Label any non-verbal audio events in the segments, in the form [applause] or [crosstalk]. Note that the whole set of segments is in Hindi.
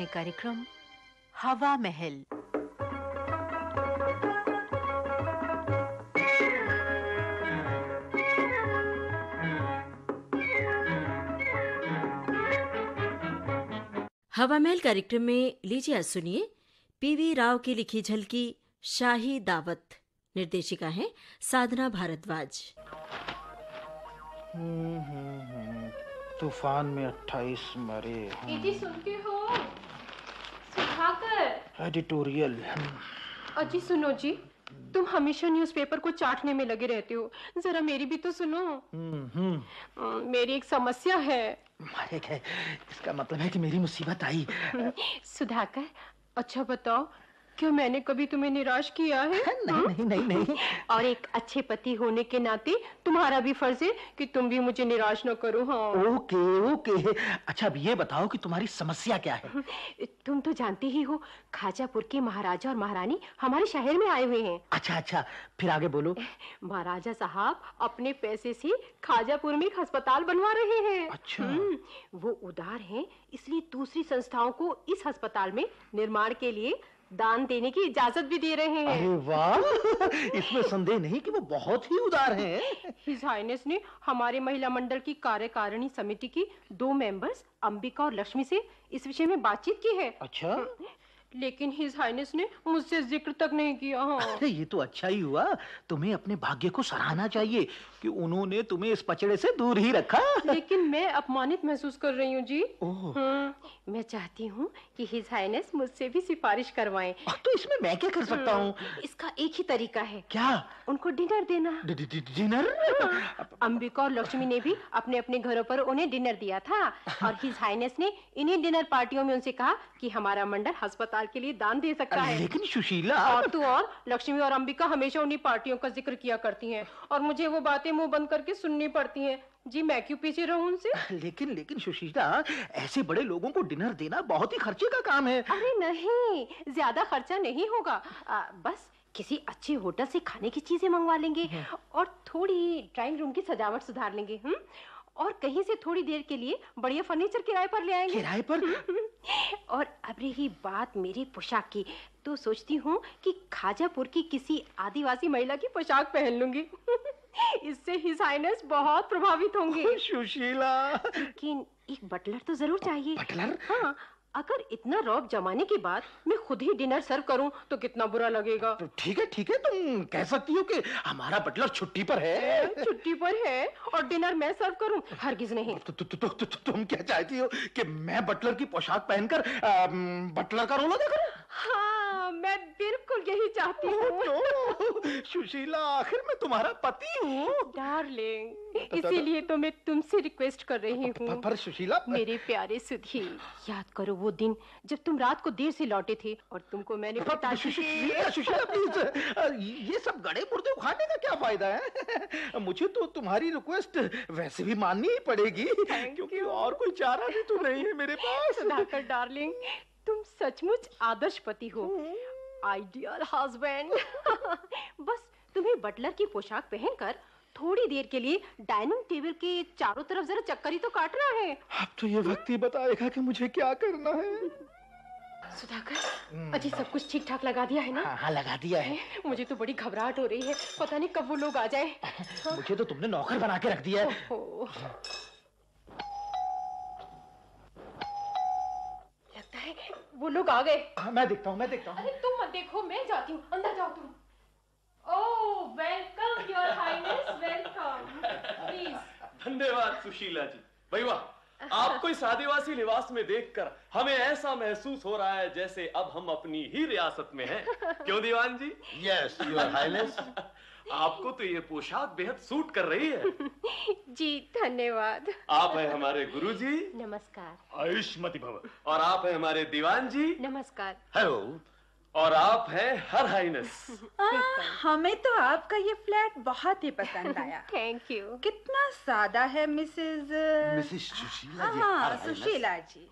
सुने कार्यक्रम हवा महल। हवा महल कार्यक्रम में लीजिए आज सुनिए पीवी राव की लिखी झलकी शाही दावत। निर्देशिका है साधना भारद्वाज। हम्म, हम्म, हम्म, तूफ़ान में अट्ठाईस मरे सुन के एडिटोरियल अजी सुनो जी। तुम हमेशा न्यूज़पेपर को चाटने में लगे रहते हो। जरा मेरी भी तो सुनो। हम्म, मेरी एक समस्या है। इसका मतलब है कि मेरी मुसीबत आई। [laughs] सुधाकर अच्छा बताओ क्या मैंने कभी तुम्हें निराश किया है? [laughs] नहीं नहीं नहीं नहीं। [laughs] और एक अच्छे पति होने के नाते तुम्हारा भी फ़र्ज़ है कि तुम भी मुझे निराश न करो हाँ। Okay okay. अच्छा अब ये बताओ कि तुम्हारी समस्या क्या है? [laughs] तुम तो जानते ही हो खाजापुर के महाराजा और महारानी हमारे शहर में आए हुए हैं। अच्छा अच्छा फिर आगे बोलो। महाराजा साहब अपने पैसे से खाजापुर में एक अस्पताल बनवा रहे हैं। अच्छा। हम्म, वो उदार हैं इसलिए दूसरी संस्थाओं को इस अस्पताल में निर्माण के लिए दान देने की इजाज़त भी दे रहे हैं। अरे वाह! इसमें संदेह नहीं कि वो बहुत ही उदार हैं। हिज हाइनेस ने हमारे महिला मंडल की कार्यकारिणी समिति की दो मेंबर्स अंबिका और लक्ष्मी से इस विषय में बातचीत की है। अच्छा। लेकिन हिज हाइनेस ने मुझसे ज़िक्र तक नहीं किया। हाँ अरे ये तो अच्छा ही हुआ। तुम्हें अपने भाग्य को सराहना चाहिए कि उन्होंने तुम्हें इस पचड़े से दूर ही रखा। लेकिन मैं अपमानित महसूस कर रही हूँ जी। हम्म, मैं चाहती हूँ कि हिज हाइनेस मुझसे भी सिफारिश करवाएँ। तो इसमें मैं क्या कर सकता हूँ? इसका एक ही तरीका है। क्या? उनको डिनर देना। डिनर अंबिका और लक्ष्मी ने भी अपने अपने घरों पर उन्हें डिनर दिया था। और हिज हाइनेस ने इन्हीं डिनर पार्टियों में उनसे कहा कि हमारा मंडल अस्पताल के लिए दान दे सकता है। लेकिन सुशीला। और तो और लक्ष्मी और अंबिका हमेशा उन्हीं पार्टियों का ज़िक्र किया करती हैं और मुझे वो बातें मुँह बंद करके सुननी पड़ती हैं। जी मैं क्यों पीछे रहूँ उनसे? [laughs] लेकिन लेकिन सुशीला ऐसे बड़े लोगों को डिनर देना बहुत ही खर्चे का काम है। अरे नहीं ज़्यादा खर्चा नहीं होगा। आ, बस किसी अच्छे होटल से खाने की चीज़ें मंगवा लेंगे और थोड़ी ड्राइंग रूम की सजावट सुधार लेंगे हम और कहीं से थोड़ी देर के लिए बढ़िया फर्नीचर किराए पर ले आएँगे। किराए पर? और अब रही बात मेरी पोशाक की तो सोचती हूँ कि खाजापुर की किसी आदिवासी महिला की पोशाक पहन लूँगी। [laughs] इससे हिज हाइनेस बहुत प्रभावित होंगे। [laughs] सुशीला। लेकिन एक बटलर तो ज़रूर चाहिए। बटलर? हाँ अगर इतना रौब जमाने के बाद मैं खुद ही डिनर सर्व करूँ तो कितना बुरा लगेगा। तो ठीक है ठीक है तुम कह सकती हो कि हमारा बटलर छुट्टी पर है। [laughs] छुट्टी पर है और डिनर मैं सर्व करूँ हरगिज नहीं। तो, तो, तो, तो, तो, तो तुम क्या चाहती हो कि मैं बटलर की पोशाक पहनकर बटलर का रोल अदा करूँ? हाँ मैं बिल्कुल यही चाहती हूँ। तो, सुशीला आखिर मैं तुम्हारा पति हूँ। डार्लिंग इसीलिए तो मैं तुमसे रिक्वेस्ट कर रही हूँ। पर सुशीला मेरे प्यारे सुधी याद करो वो दिन जब तुम रात को देर से लौटे थे और तुमको मैंने सु- सुशीला सुशीला प्लीज़ ये सब गड़े मुर्दे उखाड़ने का क्या फ़ायदा है? मुझे तो तुम्हारी रिक्वेस्ट वैसे भी माननी ही पड़ेगी क्योंकि और कोई चारा भी तो नहीं है मेरे [laughs] पास। डार्लिंग तुम सचमुच आदर्श पति हो। आइडियल हस्बैंड [laughs] बस तुम्हें बटलर की पोशाक पहनकर थोड़ी देर के लिए डाइनिंग टेबल के चारों तरफ़ जरा चक्कर ही तो काटना है। अब तो ये वक्त ही बताएगा कि मुझे क्या करना है। [laughs] सुधाकर अजी सब कुछ ठीक ठाक लगा दिया है ना? हाँ हाँ लगा दिया है। मुझे तो बड़ी घबराहट हो रही है। पता नहीं कब वो लोग आ जाए। [laughs] मुझे तो तुमने नौकर बना के रख दिया है ओहो। लगता है वो लोग आ गए। हाँ, मैं देखता हूँ मैं देखता हूँ। अरे तुम मत देखो मैं जाती हूँ अंदर जाओ तुम। ओह welcome your highness welcome please धन्यवाद सुशीला जी। भाई वाह आपको इस आदिवासी लिबास में देखकर हमें ऐसा महसूस हो रहा है जैसे अब हम अपनी ही रियासत में हैं। [laughs] क्यों दीवान जी? यस योर हाइनेस आपको तो ये पोशाक बेहद सूट कर रही है। [laughs] जी धन्यवाद। आप है हमारे गुरुजी। नमस्कार। आयुष्मति भव। और आप है हमारे दीवान जी नमस्कार। हेलो। और आप हैं हर हाइनेस। [laughs] हमें तो आपका ये फ्लैट बहुत ही पसंद आया। [laughs] थैंक यू कितना सादा है मिसेस मिसेस सुशीला जी हाँ सुशीला जी।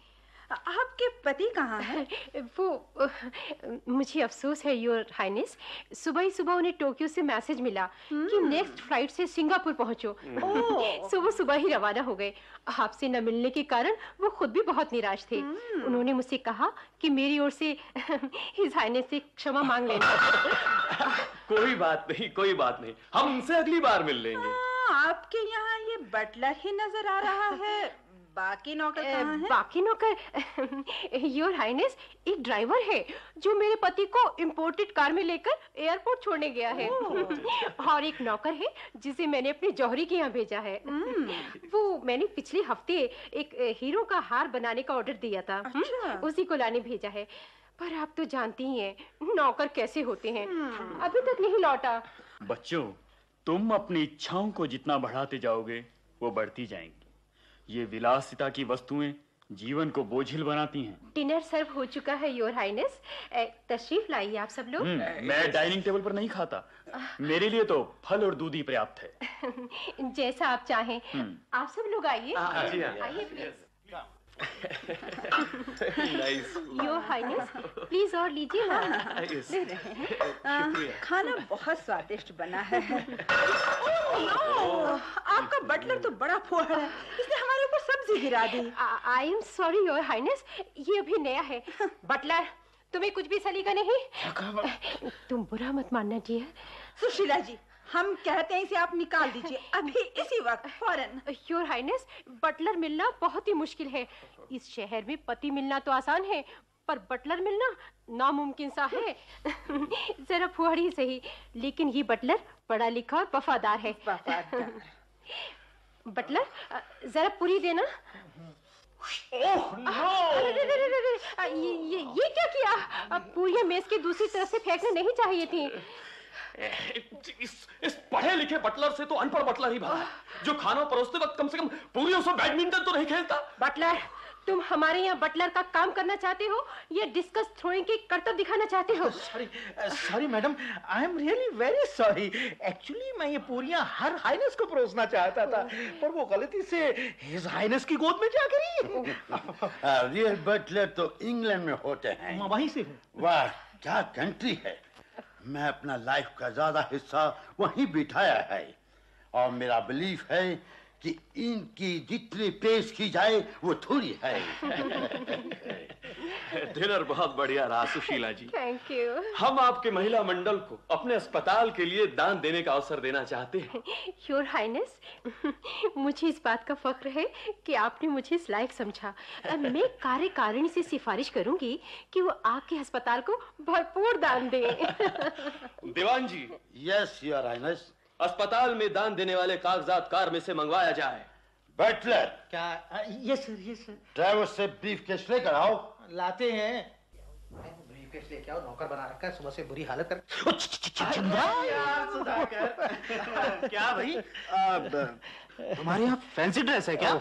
आपके पति कहाँ हैं? [laughs] वो [laughs] मुझे अफसोस है योर हाइनेस सुबह ही सुबह उन्हें टोक्यो से मैसेज मिला कि नेक्स्ट फ़्लाइट से सिंगापुर पहुंचो। [laughs] सो वो सुबह ही रवाना हो गए। आपसे न मिलने के कारण वो खुद भी बहुत निराश थे। उन्होंने मुझसे कहा कि मेरी ओर से हिज हाइनेस से क्षमा मांग लेना। कोई बात नहीं कोई बात नहीं। हम उनसे अगली बार मिल लेंगे। हाँ, आपके यहाँ ये बटलर ही नज़र आ रहा है। बाकी नौकर कहाँ हैं? बाकी नौकर? [laughs] योर हाइनेस एक ड्राइवर है जो मेरे पति को इंपोर्टेड कार में लेकर एयरपोर्ट छोड़ने गया है। [laughs] और एक नौकर है जिसे मैंने अपने जौहरी के यहाँ भेजा है। [laughs] वो मैंने पिछले हफ़्ते एक हीरो का हार बनाने का ऑर्डर दिया था। हम्म, अच्छा। उसी को लाने भेजा है। पर आप तो जानती ही हैं नौकर कैसे होते हैं। अभी तक नहीं लौटा। बच्चों तुम अपनी इच्छाओं को जितना बढ़ाते जाओगे वो बढ़ती जाएँगी। ये विलासिता की वस्तुएँ जीवन को बोझिल बनाती हैं। डिनर सर्व हो चुका है योर हाइनेस तशरीफ़ लाइए आप सब लोग। हम्म, मैं डाइनिंग टेबल पर नहीं खाता। मेरे लिए तो फल और दूध ही पर्याप्त है। [laughs] जैसा आप चाहें। आप सब लोग आइए। हाँ, जी हाँ। आइए। Please nice your highness please और लीजिए ना आ, खाना बहुत स्वादिष्ट बना है। [laughs] ओह, आपका बटलर तो बड़ा फोड़ है। इसने हमारे ऊपर सब्ज़ी गिरा दी। I am sorry your highness ये अभी नया है। [laughs] बटलर तुम्हें कुछ भी सलीका नहीं? तुम बुरा मत मानना डियर सुशीला जी हम कहते हैं इसे आप निकाल दीजिए। अभी इसी वक्त फ़ौरन। योर हाइनेस बटलर मिलना बहुत ही मुश्किल है। इस शहर में पति मिलना तो आसान है पर बटलर मिलना नामुमकिन सा है। जरा फुहड़ ही सही लेकिन ये बटलर पढ़ा लिखा और वफादार है। वफादार। बटलर जरा पूरी देना। अरे, अरे, अरे, अरे, अरे, ये ये क्या किया? अब पूरियाँ मेज के दूसरी तरफ़ से फेंकने नहीं चाहिए थी। [laughs] इस इस पढ़े लिखे बटलर से तो अनपढ़ बटलर ही भला जो खाना परोसते वक्त कम से कम पूरी उसमें बैडमिंटन तो नहीं खेलता। बटलर तुम हमारे यहाँ बटलर का काम करना चाहते हो? या डिस्कस थ्रोइंग के करतब दिखाना चाहते हो? Sorry sorry madam I am really very sorry actually मैं ये पूरियाँ हर हाइनेस को परोसना चाहता था पर वो गलती से हिज हाइनेस की गोद में जा गिरी। रियल [laughs] बटलर तो इंग्लैंड में होते हैं। मैं वहीं से हूँ। वाह क्या कंट्री है। मैं अपना लाइफ का ज़्यादा हिस्सा वहीं बिठाया है। और मेरा बिलीफ है कि इनकी जितनी पेश की जाए वो थोड़ी है। [laughs] डिनर बहुत बढ़िया रहा सुशीला जी। थैंक यू हम आपके महिला मंडल को अपने अस्पताल के लिए दान देने का अवसर देना चाहते हैं। [laughs] योर हाइनेस [laughs] मुझे इस बात का फक्र है कि आपने मुझे इस लायक समझा। मैं कार्यकारिणी से सिफारिश करूँगी कि वो आपके अस्पताल को भरपूर दान दें। दीवान जी। यस योर हाइनेस अस्पताल में दान देने वाले कागजात कार में से मंगवाया जाए। बटलर। क्या? Yes sir yes sir. Driver से ब्रीफ केस लेकर आओ। लाते हैं। ब्रीफकेस लेके आओ नौकर बना रखा है सुबह से बुरी हालत कर [laughs] क्या भाई? तुम्हारे यहाँ फैंसी ड्रेस है क्या? ओ,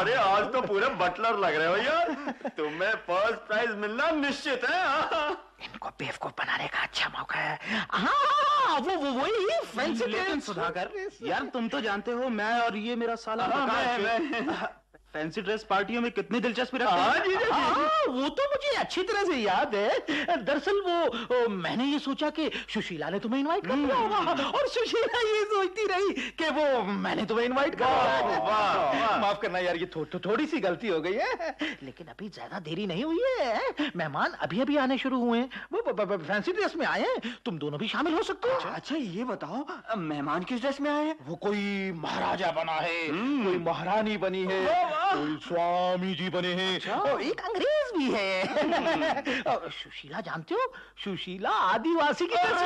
अरे आज तो पूरे बटलर लग रहे हो यार। तुम्हें फ़र्स्ट प्राइज मिलना निश्चित है हाँ। इनको बेवकूफ़ बनाने का अच्छा मौका है। हाँ वो वो वही फ्रेंड्स लेकिन सुधाकर। यार तुम तो जानते हो मैं और ये मेरा साला मैं, मैं, मैं- फैंसी ड्रेस पार्टियों में कितनी दिलचस्पी रखते हैं? हाँ, जी, जी, हाँ, वो तो मुझे अच्छी तरह से याद है। दरअसल वो ओ, मैंने ये सोचा कि सुशीला ने तुम्हें इनवाइट कर दिया होगा। और सुशीला ये सोचती रही कि वो मैंने तुम्हें इनवाइट कर दिया। माफ़ करना यार ये थो, थो, थोड़ी सी गलती हो गई है। लेकिन अभी ज़्यादा देरी नहीं हुई है। मेहमान अभी अभी आने शुरू हुए हैं। वो फैंसी ड्रेस में आए हैं। तुम दोनों भी शामिल हो सकते हो। अच्छा ये बताओ मेहमान किस ड्रेस में आए हैं? वो कोई महाराजा बना है। कोई महारानी बनी है। कोई स्वामी जी बने हैं। और एक अंग्रेज़ भी है। और [laughs] सुशीला जानते हो? सुशीला आदिवासी की तरह।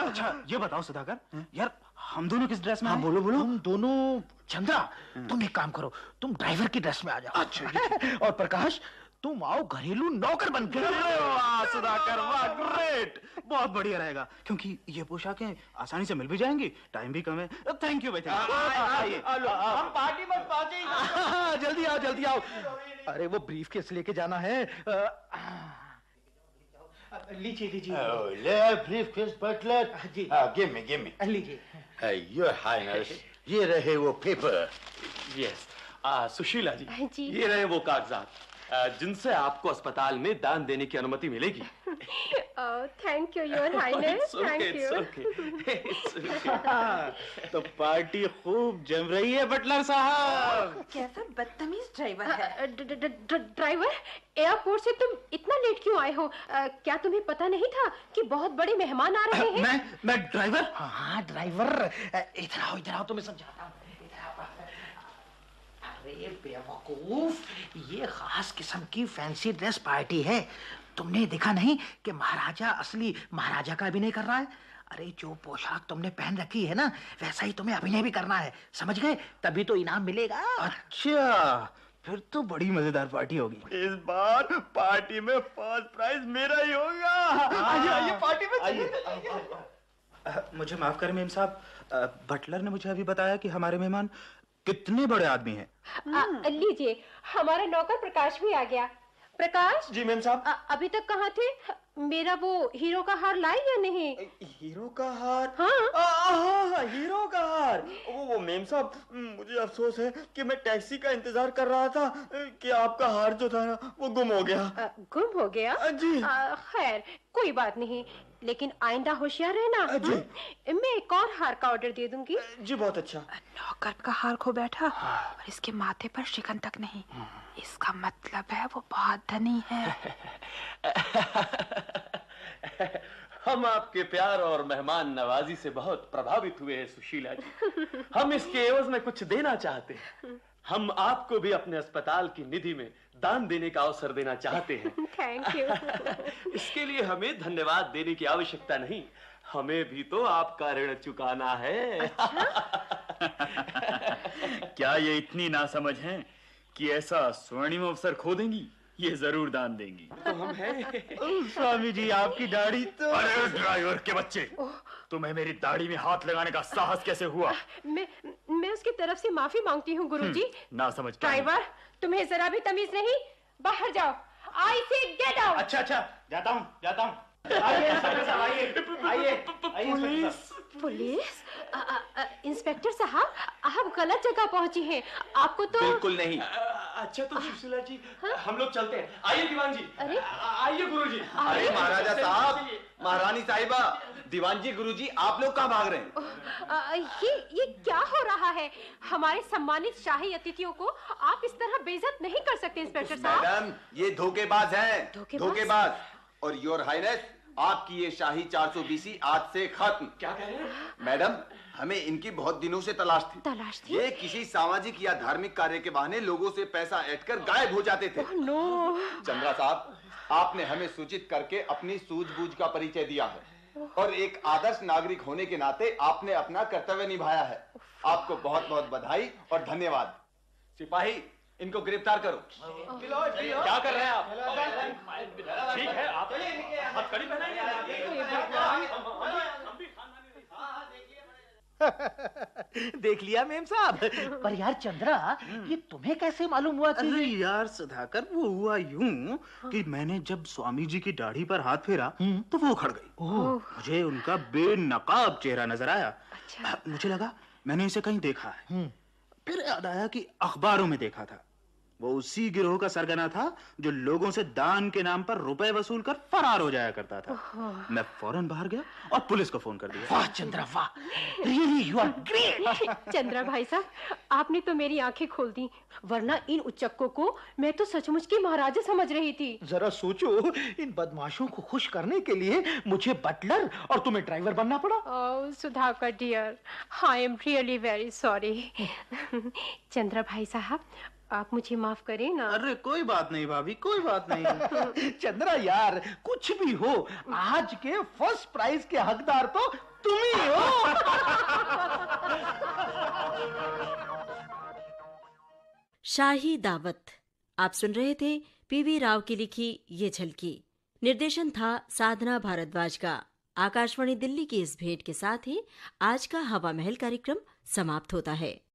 अच्छा ये बताओ सुधाकर यार हम दोनों किस ड्रेस में हाँ बोलो बोलो। हम दोनों चंद्रा तुम एक काम करो तुम ड्राइवर की ड्रेस में आ जाओ। अच्छा [laughs] और प्रकाश तुम आओ घरेलू नौकर बन के सुधाकर वाह ग्रेट बहुत बढ़िया रहेगा क्योंकि ये पोशाकें आसानी से मिल भी जाएँगी टाइम भी कम है। थैंक यू भाई हम पार्टी मत पार्टी जल्दी आओ जल्दी आओ। अरे वो ब्रीफ केस लेके जाना है। लीजिए लीजिए। ब्रीफ केस बटलर जी। गिव मी गिव मी लीजिए। योर हाइनेस ये रहे वो पेपर यस सुशीला जी। जी। ये रहे वो कागजात। जिनसे आपको अस्पताल में दान देने की अनुमति मिलेगी। Thank you your highness thank you okay. It's okay. [laughs] [laughs] [laughs] तो पार्टी खूब जम रही है बटलर साहब। कैसा बदतमीज ड्राइवर है। ड्राइवर एयरपोर्ट से तुम इतना लेट क्यों आए हो? क्या तुम्हें पता नहीं था कि बहुत बड़े मेहमान आ रहे हैं मैं मैं ड्राइवर हाँ ड्राइवर इधर आओ इधर आओ तुम्हें समझाता हूँ। अरे बेवकूफ़ ये खास किस्म की फैंसी ड्रेस पार्टी है। तुमने देखा नहीं कि महाराजा असली महाराजा का अभिनय कर रहा है? अरे जो पोशाक तुमने पहन रखी है ना वैसा ही तुम्हें अभिनय भी करना है। समझ गए? तभी तो इनाम मिलेगा। अच्छा फिर तो बड़ी मज़ेदार पार्टी होगी। इस बार पार्टी में फ़र्स्ट प्राइज मेरा ही होगा। आइए आइए पार्टी में चलिए। मुझे माफ़ करें मेम साहब। बटलर ने मुझे अभी बताया कि हमारे मेहमान कितने बड़े आदमी हैं? लीजिए हमारा नौकर प्रकाश भी आ गया। प्रकाश? जी मैम साहब। अभी तक कहाँ थे? मेरा वो हीरो का हार लाए या नहीं? हीरो का हार? हाँ। आ, हाँ हाँ हीरो का हार। वो वो मेम साहब मुझे अफसोस है कि मैं टैक्सी का इंतज़ार कर रहा था कि आपका हार जो था ना वो गुम हो गया। अ, गुम हो गया? जी। खैर कोई बात नहीं लेकिन आइंदा होशियार रहना जी। हम्म? मैं एक और हार का ऑर्डर दे दूँगी। जी बहुत अच्छा। नौकर का हार खो बैठा और इसके माथे पर शिकन तक नहीं। इसका मतलब है वो बहुत धनी है। [laughs] [laughs] हम आपके प्यार और मेहमान नवाजी से बहुत प्रभावित हुए हैं सुशीला जी। [laughs] हम इसके एवज में कुछ देना चाहते हैं। हम आपको भी अपने अस्पताल की निधि में दान देने का अवसर देना चाहते हैं। [laughs] थैंक यू इसके लिए हमें धन्यवाद देने की आवश्यकता नहीं। हमें भी तो आपका ऋण चुकाना है। क्या ये इतनी नासमझ हैं कि ऐसा स्वर्णिम अवसर खो देंगी? ये ज़रूर दान देंगी। तो हम हैं। स्वामी जी आपकी दाढ़ी तो अरे ड्राइवर के बच्चे। तुम्हें मेरी दाढ़ी में हाथ लगाने का साहस कैसे हुआ? मैं मैं उसकी तरफ़ से माफ़ी मांगती हूँ गुरु जी ना समझ ड्राइवर तुम्हें जरा भी तमीज नहीं? बाहर जाओ। आई से गेट आउट अच्छा अच्छा जाता हूँ जाता हूँ। [laughs] पुलिस। अ, इंस्पेक्टर साहब आप गलत जगह पहुँचे हैं। आपको तो बिल्कुल नहीं। अच्छा तो सुशीला जी हम लोग चलते हैं। आइए दीवान जी। अरे? आइए गुरु जी अरे महाराजा साहब महारानी साहिबा दीवान जी गुरुजी आप लोग कहाँ भाग रहे हैं? ये ये क्या हो रहा है? हमारे सम्मानित शाही अतिथियों को आप इस तरह बेइज्जत नहीं कर सकते इंस्पेक्टर साहब। मैडम ये धोखेबाज हैं। धोखेबाज? और योर हाइनेस आपकी ये शाही 420 आज से खत्म। क्या कह रहे हैं? मैडम हमें इनकी बहुत दिनों से तलाश थी। तलाश थी? ये किसी सामाजिक या धार्मिक कार्य के बहाने लोगों से पैसा ऐंठ कर गायब हो जाते थे। नो। चंद्रा साहब आपने हमें सूचित करके अपनी सूझबूझ का परिचय दिया है। और एक आदर्श नागरिक होने के नाते आपने अपना कर्तव्य निभाया है। आपको बहुत बहुत बधाई और धन्यवाद। सिपाही इनको गिरफ़्तार करो। क्या कर रहे हैं आप? ठीक है आप पहनाइए। [laughs] देख लिया मेम साहब। पर यार चंद्रा ये तुम्हें कैसे मालूम हुआ कि अरे यार सुधाकर वो हुआ यूँ कि मैंने जब स्वामी जी की दाढ़ी पर हाथ फेरा तो वो खड़ गई। मुझे उनका बेनकाब चेहरा नज़र आया। अच्छा। मुझे लगा मैंने इसे कहीं देखा है। फिर याद आया कि अखबारों में देखा था। वो उसी गिरोह का सरगना था जो लोगों से दान के नाम पर रुपए वसूल कर फरार हो जाया करता था। मैं फ़ौरन बाहर गया और पुलिस को फ़ोन कर दिया। वाह चंद्रा वाह। Really you are great Chandra भाई साहब आपने तो मेरी आँखें खोल दी वरना इन उच्चक्कों को मैं तो सचमुच की महाराजा समझ रही थी। जरा सोचो इन बदमाशों को खुश करने के लिए मुझे बटलर और तुम्हें ड्राइवर बनना पड़ा। ओह Sudhakar dear I am really very sorry Chandra भाई साहब आप मुझे माफ़ करें ना। अरे कोई बात नहीं भाभी कोई बात नहीं। [laughs] चंद्रा यार कुछ भी हो आज के फ़र्स्ट प्राइज के हकदार तो तुम ही हो। शाही दावत। आप सुन रहे थे पीवी राव की लिखी ये झलकी। निर्देशन था साधना भारद्वाज का। आकाशवाणी दिल्ली की इस भेंट के साथ ही आज का हवा महल कार्यक्रम समाप्त होता है।